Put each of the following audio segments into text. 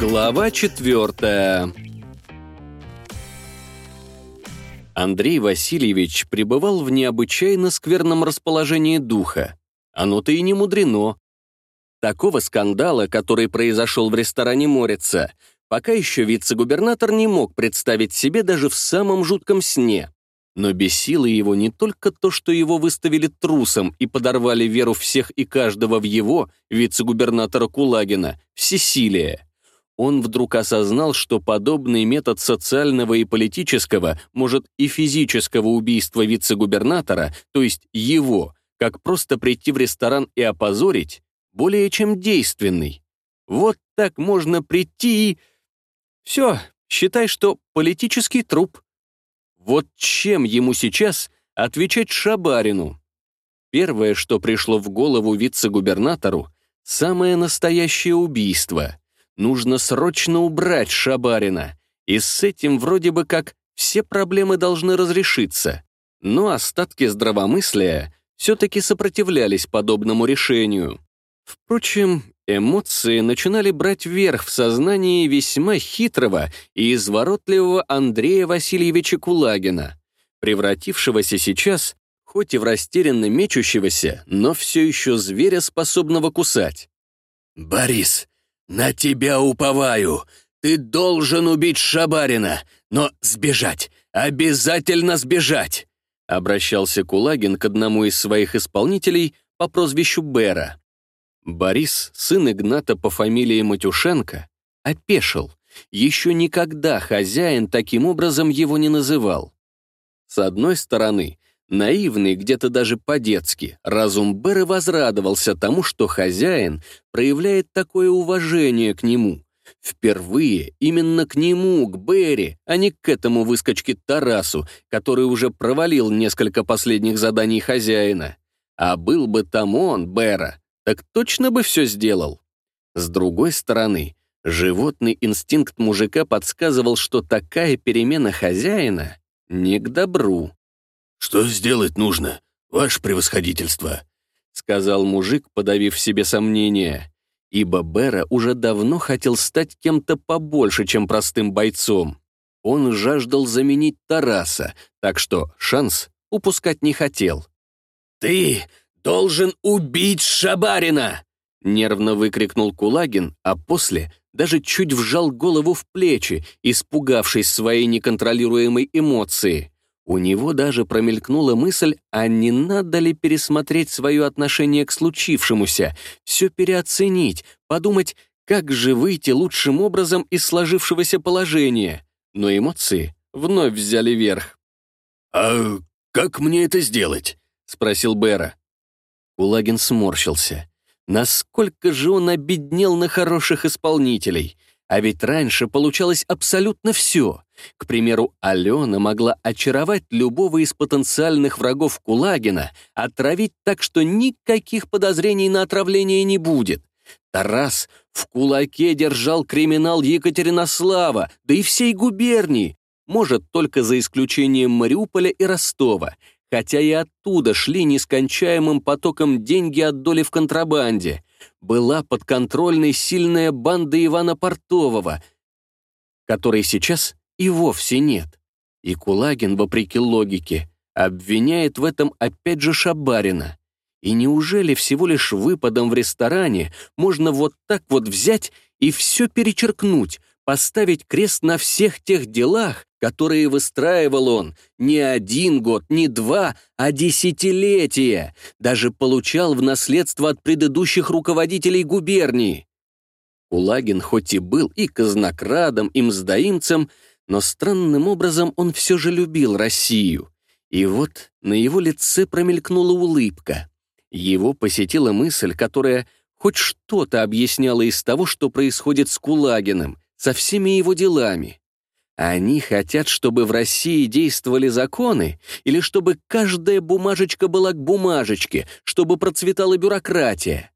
Глава четвертая Андрей Васильевич пребывал в необычайно скверном расположении духа. Оно-то и не мудрено. Такого скандала, который произошел в ресторане «Морица», пока еще вице-губернатор не мог представить себе даже в самом жутком сне. Но бесило его не только то, что его выставили трусом и подорвали веру всех и каждого в его, вице-губернатора Кулагина, всесилие. Он вдруг осознал, что подобный метод социального и политического, может и физического убийства вице-губернатора, то есть его, как просто прийти в ресторан и опозорить, более чем действенный. Вот так можно прийти и... Все, считай, что политический труп. Вот чем ему сейчас отвечать Шабарину? Первое, что пришло в голову вице-губернатору, самое настоящее убийство. Нужно срочно убрать Шабарина. И с этим вроде бы как все проблемы должны разрешиться. Но остатки здравомыслия все-таки сопротивлялись подобному решению. Впрочем, эмоции начинали брать верх в сознании весьма хитрого и изворотливого Андрея Васильевича Кулагина, превратившегося сейчас, хоть и в растерянно мечущегося, но все еще зверя, способного кусать. «Борис, на тебя уповаю! Ты должен убить Шабарина, но сбежать, обязательно сбежать!» обращался Кулагин к одному из своих исполнителей по прозвищу Бера. Борис, сын Игната по фамилии Матюшенко, опешил. Еще никогда хозяин таким образом его не называл. С одной стороны, наивный, где-то даже по-детски, разум Бера возрадовался тому, что хозяин проявляет такое уважение к нему. Впервые именно к нему, к Берри, а не к этому выскочке Тарасу, который уже провалил несколько последних заданий хозяина. А был бы там он, Бера, так точно бы все сделал. С другой стороны, животный инстинкт мужика подсказывал, что такая перемена хозяина не к добру. «Что сделать нужно, ваше превосходительство?» — сказал мужик, подавив в себе сомнения, ибо Бера уже давно хотел стать кем-то побольше, чем простым бойцом. Он жаждал заменить Тараса, так что шанс упускать не хотел. «Ты должен убить Шабарина!» Нервно выкрикнул Кулагин, а после даже чуть вжал голову в плечи, испугавшись своей неконтролируемой эмоции. У него даже промелькнула мысль, а не надо ли пересмотреть свое отношение к случившемуся, все переоценить, подумать, как же выйти лучшим образом из сложившегося положения. Но эмоции вновь взяли верх. «А как мне это сделать?» — спросил Бера. Кулагин сморщился. Насколько же он обеднел на хороших исполнителей. А ведь раньше получалось абсолютно все. К примеру, Алена могла очаровать любого из потенциальных врагов Кулагина, отравить так, что никаких подозрений на отравление не будет. Тарас в кулаке держал криминал Екатеринослава, да и всей губернии, может, только за исключением Мариуполя и Ростова — хотя и оттуда шли нескончаемым потоком деньги от доли в контрабанде. Была подконтрольной сильная банда Ивана Портового, которой сейчас и вовсе нет. И Кулагин, вопреки логике, обвиняет в этом опять же Шабарина. И неужели всего лишь выпадом в ресторане можно вот так вот взять и все перечеркнуть, поставить крест на всех тех делах, которые выстраивал он не один год, не два, а десятилетия, даже получал в наследство от предыдущих руководителей губернии. Кулагин хоть и был и казнокрадом, и мздоимцем, но странным образом он все же любил Россию. И вот на его лице промелькнула улыбка. Его посетила мысль, которая хоть что-то объясняла из того, что происходит с Кулагиным, со всеми его делами. Они хотят, чтобы в России действовали законы, или чтобы каждая бумажечка была к бумажечке, чтобы процветала бюрократия.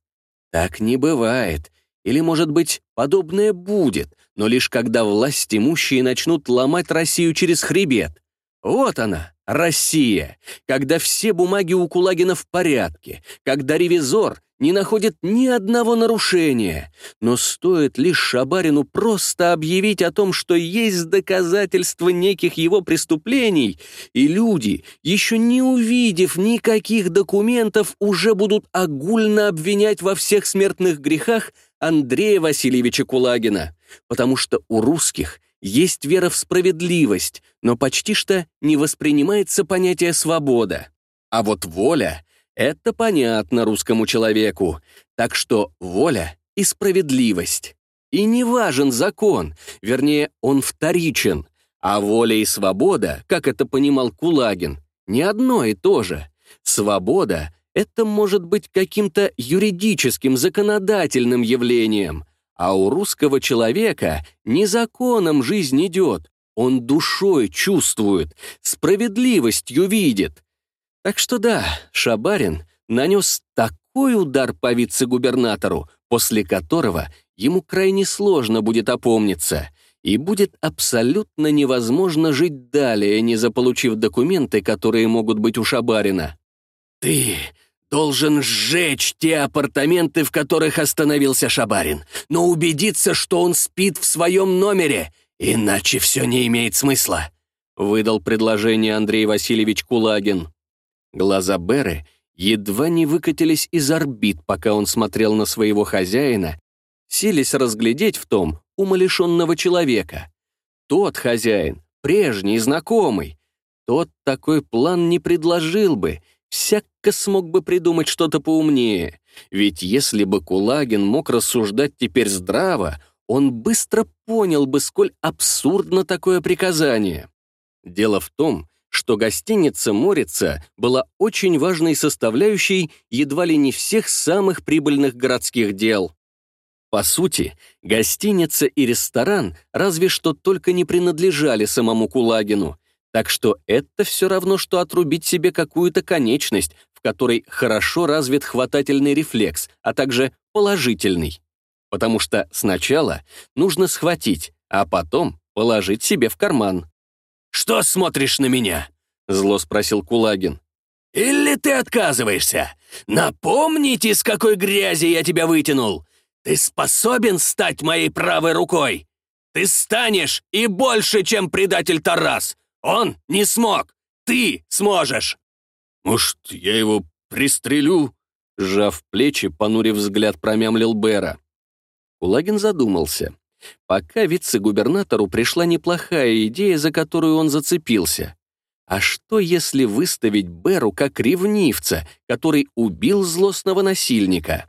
Так не бывает. Или, может быть, подобное будет, но лишь когда власть имущие начнут ломать Россию через хребет. Вот она, Россия, когда все бумаги у Кулагина в порядке, когда ревизор не находит ни одного нарушения, но стоит лишь Шабарину просто объявить о том, что есть доказательства неких его преступлений, и люди, еще не увидев никаких документов, уже будут огульно обвинять во всех смертных грехах Андрея Васильевича Кулагина, потому что у русских есть вера в справедливость, но почти что не воспринимается понятие «свобода». А вот воля — это понятно русскому человеку, так что воля и справедливость. И не важен закон, вернее, он вторичен, а воля и свобода, как это понимал Кулагин, не одно и то же. Свобода — это может быть каким-то юридическим, законодательным явлением, а у русского человека не законом жизнь идет, он душой чувствует, справедливостью видит. Так что да, Шабарин нанес такой удар по вице-губернатору, после которого ему крайне сложно будет опомниться, и будет абсолютно невозможно жить далее, не заполучив документы, которые могут быть у Шабарина. «Ты должен сжечь те апартаменты, в которых остановился Шабарин, но убедиться, что он спит в своем номере, иначе все не имеет смысла», — выдал предложение Андрей Васильевич Кулагин. Глаза Беры едва не выкатились из орбит, пока он смотрел на своего хозяина, сились разглядеть в том умалишенного человека. Тот хозяин, прежний, знакомый, тот такой план не предложил бы, всяко смог бы придумать что-то поумнее. Ведь если бы Кулагин мог рассуждать теперь здраво, он быстро понял бы, сколь абсурдно такое приказание. Дело в том, что гостиница «Морица» была очень важной составляющей едва ли не всех самых прибыльных городских дел. По сути, гостиница и ресторан разве что только не принадлежали самому Кулагину, так что это все равно, что отрубить себе какую-то конечность, в которой хорошо развит хватательный рефлекс, а также положительный. Потому что сначала нужно схватить, а потом положить себе в карман. «Что смотришь на меня?» — зло спросил Кулагин. «Или ты отказываешься? Напомните, с какой грязи я тебя вытянул. Ты способен стать моей правой рукой? Ты станешь и больше, чем предатель Тарас, он не смог! Ты сможешь!» «Может, я его пристрелю?» Сжав плечи, понурив взгляд, промямлил Бера. Кулагин задумался. Пока вице-губернатору пришла неплохая идея, за которую он зацепился. А что, если выставить Беру как ревнивца, который убил злостного насильника?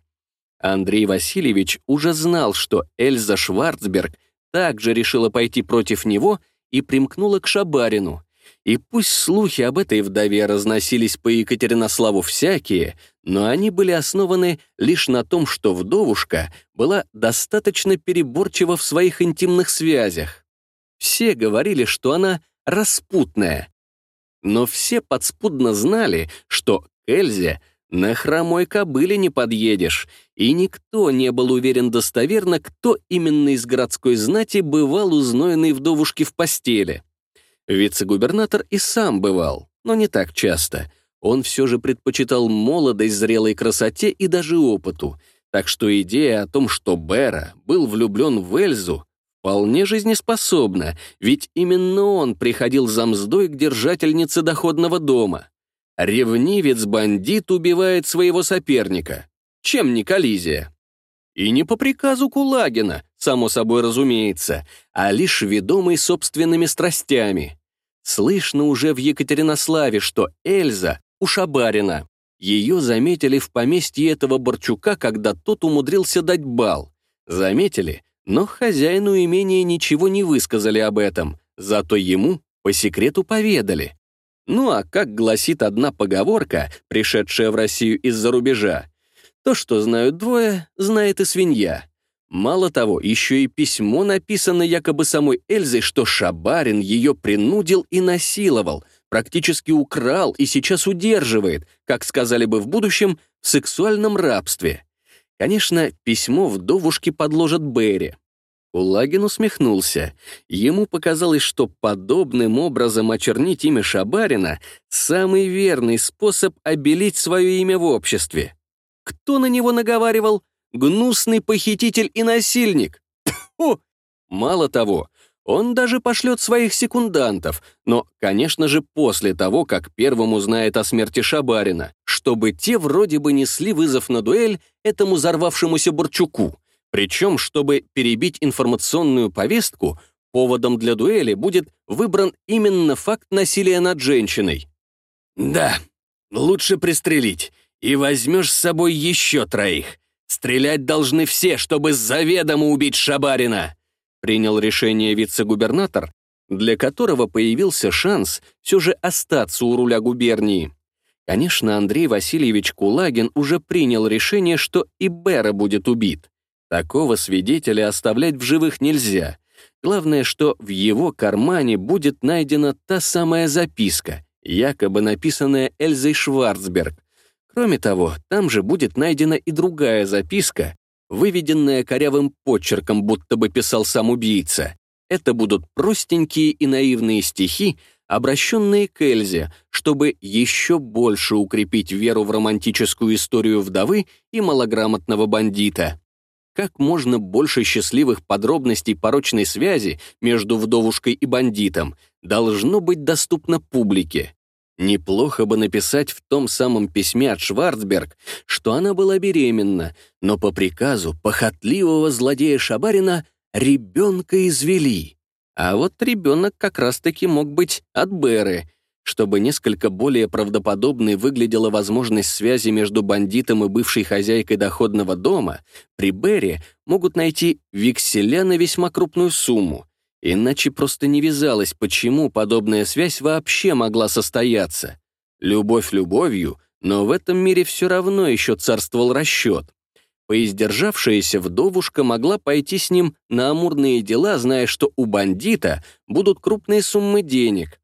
Андрей Васильевич уже знал, что Эльза Шварцберг также решила пойти против него и примкнула к Шабарину. И пусть слухи об этой вдове разносились по Екатеринославу всякие, но они были основаны лишь на том, что вдовушка была достаточно переборчива в своих интимных связях. Все говорили, что она распутная. Но все подспудно знали, что к Эльзе на хромой кобыле не подъедешь, и никто не был уверен достоверно, кто именно из городской знати бывал у знойной вдовушки в постели. Вице-губернатор и сам бывал, но не так часто. Он все же предпочитал молодость, зрелой красоте и даже опыту, так что идея о том, что Бера был влюблен в Эльзу, вполне жизнеспособна, ведь именно он приходил за мздой к держательнице доходного дома. Ревнивец-бандит убивает своего соперника. Чем не коллизия? И не по приказу Кулагина, само собой разумеется, а лишь ведомый собственными страстями. Слышно уже в Екатеринославе, что Эльза у Шабарина. Ее заметили в поместье этого Борчука, когда тот умудрился дать бал. Заметили, но хозяину имения ничего не высказали об этом, зато ему по секрету поведали. Ну а как гласит одна поговорка, пришедшая в Россию из-за рубежа, то, что знают двое, знает и свинья. Мало того, еще и письмо написано якобы самой Эльзой, что Шабарин ее принудил и насиловал, практически украл и сейчас удерживает, как сказали бы в будущем, в сексуальном рабстве. Конечно, письмо вдовушке подложат Берри. Улагин усмехнулся. Ему показалось, что подобным образом очернить имя Шабарина — самый верный способ обелить свое имя в обществе. кто на него наговаривал? Гнусный похититель и насильник. Фу! Мало того, он даже пошлет своих секундантов, но, конечно же, после того, как первым узнает о смерти Шабарина, чтобы те вроде бы несли вызов на дуэль этому взорвавшемуся Борчуку. Причем, чтобы перебить информационную повестку, поводом для дуэли будет выбран именно факт насилия над женщиной. «Да, лучше пристрелить, и возьмешь с собой еще троих. Стрелять должны все, чтобы заведомо убить Шабарина», принял решение вице-губернатор, для которого появился шанс все же остаться у руля губернии. Конечно, Андрей Васильевич Кулагин уже принял решение, что и Бера будет убит. Такого свидетеля оставлять в живых нельзя. Главное, что в его кармане будет найдена та самая записка, якобы написанная Эльзой Шварцберг. Кроме того, там же будет найдена и другая записка, выведенная корявым почерком, будто бы писал сам убийца. Это будут простенькие и наивные стихи, обращенные к Эльзе, чтобы еще больше укрепить веру в романтическую историю вдовы и малограмотного бандита. Как можно больше счастливых подробностей порочной связи между вдовушкой и бандитом должно быть доступно публике. Неплохо бы написать в том самом письме от Шварцберг, что она была беременна, но по приказу похотливого злодея Шабарина ребенка извели. А вот ребенок как раз-таки мог быть от Беры. Чтобы несколько более правдоподобной выглядела возможность связи между бандитом и бывшей хозяйкой доходного дома, при Берре могут найти векселя на весьма крупную сумму, Иначе просто не вязалось, почему подобная связь вообще могла состояться. Любовь любовью, но в этом мире все равно еще царствовал расчет. Поиздержавшаяся вдовушка могла пойти с ним на амурные дела, зная, что у бандита будут крупные суммы денег.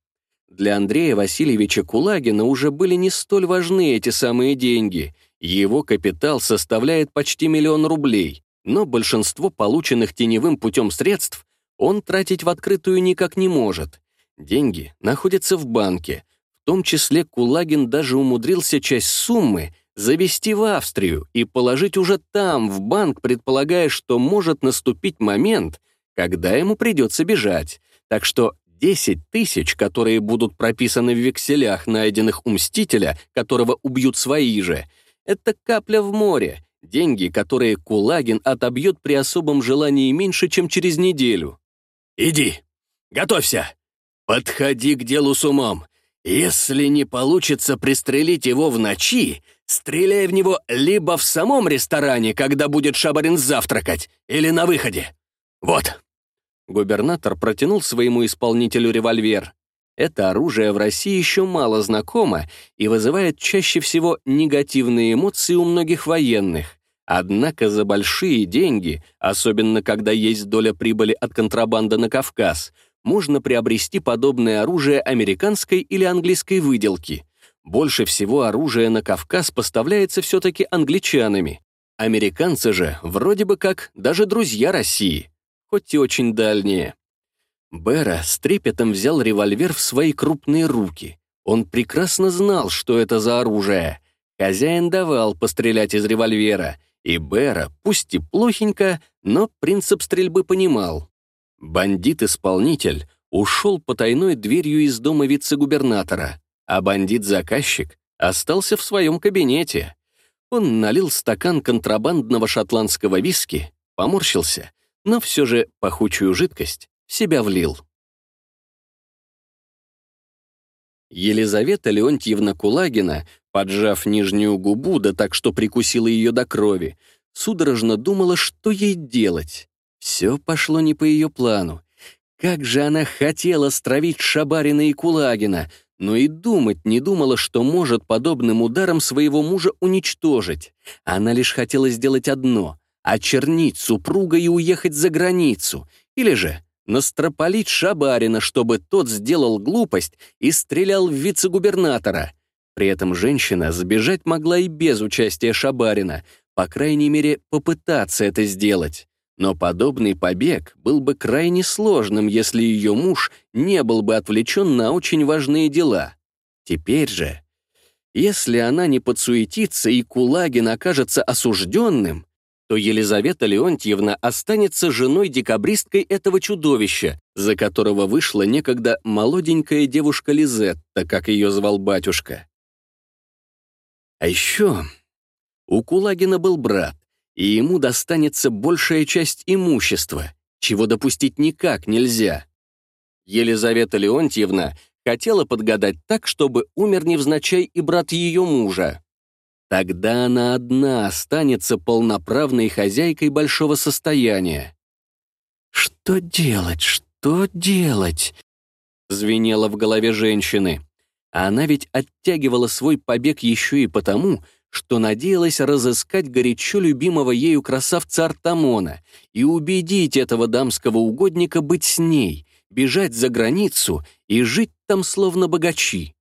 Для Андрея Васильевича Кулагина уже были не столь важны эти самые деньги. Его капитал составляет почти миллион рублей, но большинство полученных теневым путем средств он тратить в открытую никак не может. Деньги находятся в банке. В том числе Кулагин даже умудрился часть суммы завести в Австрию и положить уже там, в банк, предполагая, что может наступить момент, когда ему придется бежать. Так что 10 тысяч, которые будут прописаны в векселях, найденных у Мстителя, которого убьют свои же, это капля в море, деньги, которые Кулагин отобьет при особом желании меньше, чем через неделю. Иди, готовься. Подходи к делу с умом. Если не получится пристрелить его в ночи, стреляй в него либо в самом ресторане, когда будет Шабарин завтракать, или на выходе. Вот». Губернатор протянул своему исполнителю револьвер. Это оружие в России еще мало знакомо и вызывает чаще всего негативные эмоции у многих военных. Однако за большие деньги, особенно когда есть доля прибыли от контрабанды на Кавказ, можно приобрести подобное оружие американской или английской выделки. Больше всего оружия на Кавказ поставляется все-таки англичанами. Американцы же вроде бы как даже друзья России, хоть и очень дальние. Бера с трепетом взял револьвер в свои крупные руки. Он прекрасно знал, что это за оружие. Хозяин давал пострелять из револьвера — и Бера, пусть и плохенько, но принцип стрельбы понимал. Бандит-исполнитель ушел потайной дверью из дома вице-губернатора, а бандит-заказчик остался в своем кабинете. Он налил стакан контрабандного шотландского виски, поморщился, но все же пахучую жидкость себя влил. Елизавета Леонтьевна Кулагина Поджав нижнюю губу, да так, что прикусила ее до крови, судорожно думала, что ей делать. Все пошло не по ее плану. Как же она хотела стравить Шабарина и Кулагина, но и думать не думала, что может подобным ударом своего мужа уничтожить. Она лишь хотела сделать одно — очернить супруга и уехать за границу, или же настропалить Шабарина, чтобы тот сделал глупость и стрелял в вице-губернатора. При этом женщина сбежать могла и без участия Шабарина, по крайней мере, попытаться это сделать. Но подобный побег был бы крайне сложным, если ее муж не был бы отвлечен на очень важные дела. Теперь же... Если она не подсуетится и Кулагин окажется осужденным, то Елизавета Леонтьевна останется женой-декабристкой этого чудовища, за которого вышла некогда молоденькая девушка Лизетта, как ее звал батюшка. А еще у Кулагина был брат, и ему достанется большая часть имущества, чего допустить никак нельзя. Елизавета Леонтьевна хотела подгадать так, чтобы умер невзначай и брат ее мужа. Тогда она одна останется полноправной хозяйкой большого состояния. «Что делать? Что делать?» — звенело в голове женщины. А она ведь оттягивала свой побег еще и потому, что надеялась разыскать горячо любимого ею красавца Артамона и убедить этого дамского угодника быть с ней, бежать за границу и жить там словно богачи.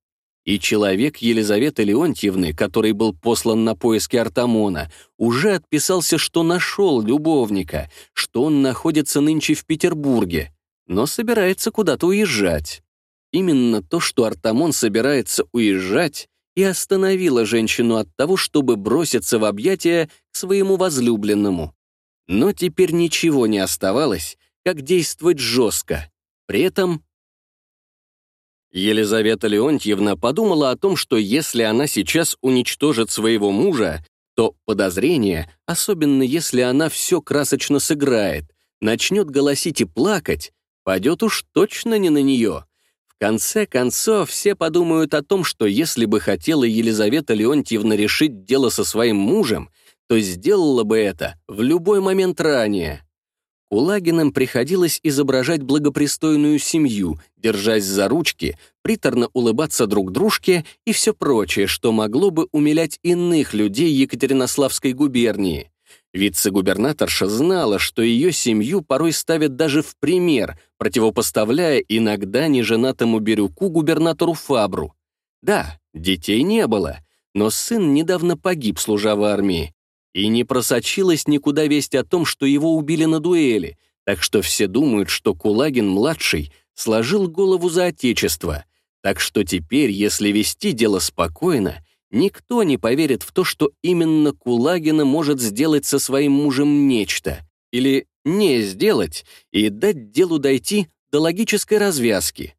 И человек Елизаветы Леонтьевны, который был послан на поиски Артамона, уже отписался, что нашел любовника, что он находится нынче в Петербурге, но собирается куда-то уезжать. Именно то, что Артамон собирается уезжать, и остановило женщину от того, чтобы броситься в объятия к своему возлюбленному. Но теперь ничего не оставалось, как действовать жестко. При этом Елизавета Леонтьевна подумала о том, что если она сейчас уничтожит своего мужа, то подозрение, особенно если она все красочно сыграет, начнет голосить и плакать, пойдет уж точно не на нее. В конце концов, все подумают о том, что если бы хотела Елизавета Леонтьевна решить дело со своим мужем, то сделала бы это в любой момент ранее. Кулагинам приходилось изображать благопристойную семью, держась за ручки, приторно улыбаться друг дружке и все прочее, что могло бы умилять иных людей Екатеринославской губернии. Вице-губернаторша знала, что ее семью порой ставят даже в пример, противопоставляя иногда неженатому Бирюку губернатору Фабру. Да, детей не было, но сын недавно погиб, служа в армии, и не просочилась никуда весть о том, что его убили на дуэли, так что все думают, что Кулагин-младший сложил голову за отечество. Так что теперь, если вести дело спокойно, никто не поверит в то, что именно Кулагина может сделать со своим мужем нечто. Или не сделать и дать делу дойти до логической развязки.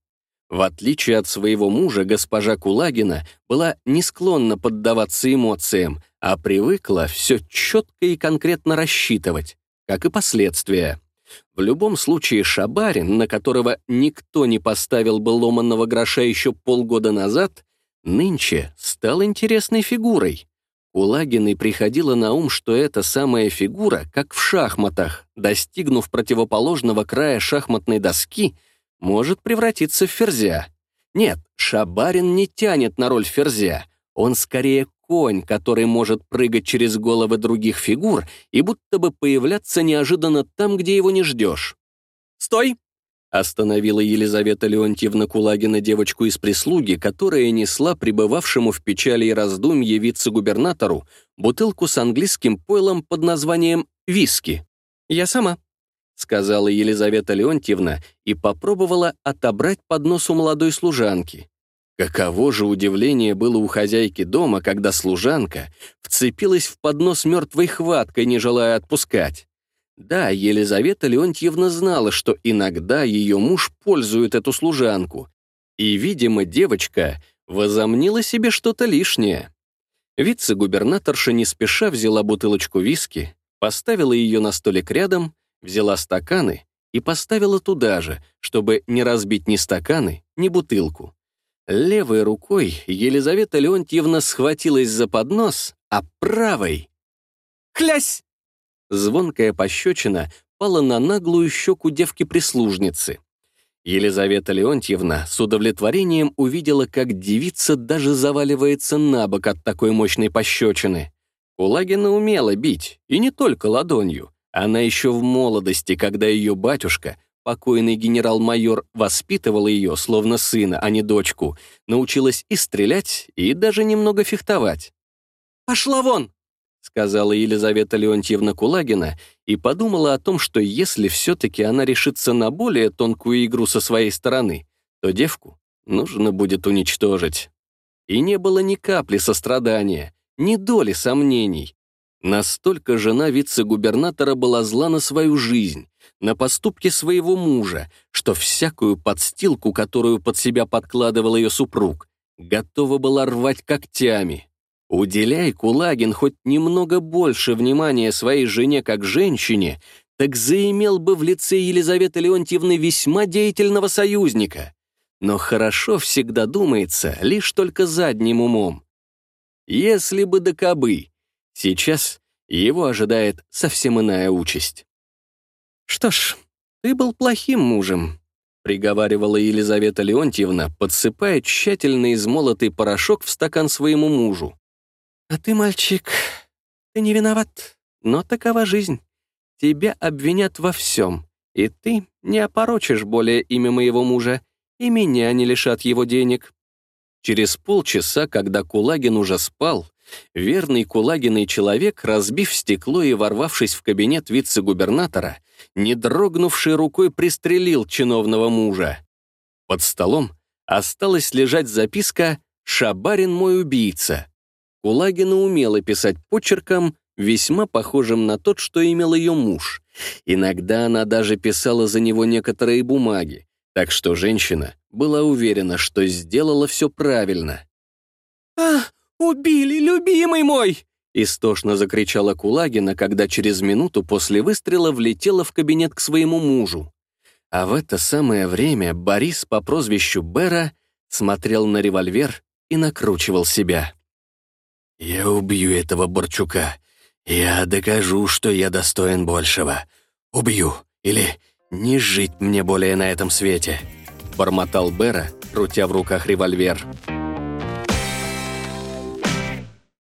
В отличие от своего мужа, госпожа Кулагина была не склонна поддаваться эмоциям, а привыкла все четко и конкретно рассчитывать, как и последствия. В любом случае Шабарин, на которого никто не поставил бы ломанного гроша еще полгода назад, нынче стал интересной фигурой. Кулагиной приходило на ум, что эта самая фигура, как в шахматах, достигнув противоположного края шахматной доски, может превратиться в ферзя. Нет, Шабарин не тянет на роль ферзя, он скорее конь, который может прыгать через головы других фигур и будто бы появляться неожиданно там, где его не ждешь. «Стой!» — остановила Елизавета Леонтьевна Кулагина девочку из прислуги, которая несла пребывавшему в печали и раздумье вице-губернатору бутылку с английским пойлом под названием «Виски». «Я сама», — сказала Елизавета Леонтьевна и попробовала отобрать поднос у молодой служанки. Каково же удивление было у хозяйки дома, когда служанка вцепилась в поднос мертвой хваткой, не желая отпускать. Да, Елизавета Леонтьевна знала, что иногда ее муж пользует эту служанку, и, видимо, девочка возомнила себе что-то лишнее. Вице-губернаторша не спеша взяла бутылочку виски, поставила ее на столик рядом, взяла стаканы и поставила туда же, чтобы не разбить ни стаканы, ни бутылку. Левой рукой Елизавета Леонтьевна схватилась за поднос, а правой... «Хлясь!» Звонкая пощечина пала на наглую щеку девки-прислужницы. Елизавета Леонтьевна с удовлетворением увидела, как девица даже заваливается на бок от такой мощной пощечины. Кулагина умела бить, и не только ладонью. Она еще в молодости, когда ее батюшка покойный генерал-майор воспитывал ее, словно сына, а не дочку, научилась и стрелять, и даже немного фехтовать. «Пошла вон!» — сказала Елизавета Леонтьевна Кулагина и подумала о том, что если все-таки она решится на более тонкую игру со своей стороны, то девку нужно будет уничтожить. и не было ни капли сострадания, ни доли сомнений. Настолько жена вице-губернатора была зла на свою жизнь, на поступки своего мужа, что всякую подстилку, которую под себя подкладывал ее супруг, готова была рвать когтями. Уделяй Кулагин хоть немного больше внимания своей жене как женщине, так заимел бы в лице Елизаветы Леонтьевны весьма деятельного союзника. Но хорошо всегда думается лишь только задним умом. Если бы до кобы, сейчас его ожидает совсем иная участь. «Что ж, ты был плохим мужем», — приговаривала Елизавета Леонтьевна, подсыпая тщательно измолотый порошок в стакан своему мужу. «А ты, мальчик, ты не виноват, но такова жизнь. Тебя обвинят во всем, и ты не опорочишь более имя моего мужа, и меня не лишат его денег». Через полчаса, когда Кулагин уже спал, верный Кулагиный человек, разбив стекло и ворвавшись в кабинет вице-губернатора, не дрогнувшей рукой пристрелил чиновного мужа. Под столом осталась лежать записка «Шабарин мой убийца». Кулагина умела писать почерком, весьма похожим на тот, что имел ее муж. Иногда она даже писала за него некоторые бумаги, так что женщина была уверена, что сделала все правильно. «А, убили, любимый мой!» Истошно закричала Кулагина, когда через минуту после выстрела влетела в кабинет к своему мужу. А в это самое время Борис по прозвищу Бера смотрел на револьвер и накручивал себя. «Я убью этого Борчука. Я докажу, что я достоин большего. Убью, или не жить мне более на этом свете», — бормотал Бера, крутя в руках револьвер. «Я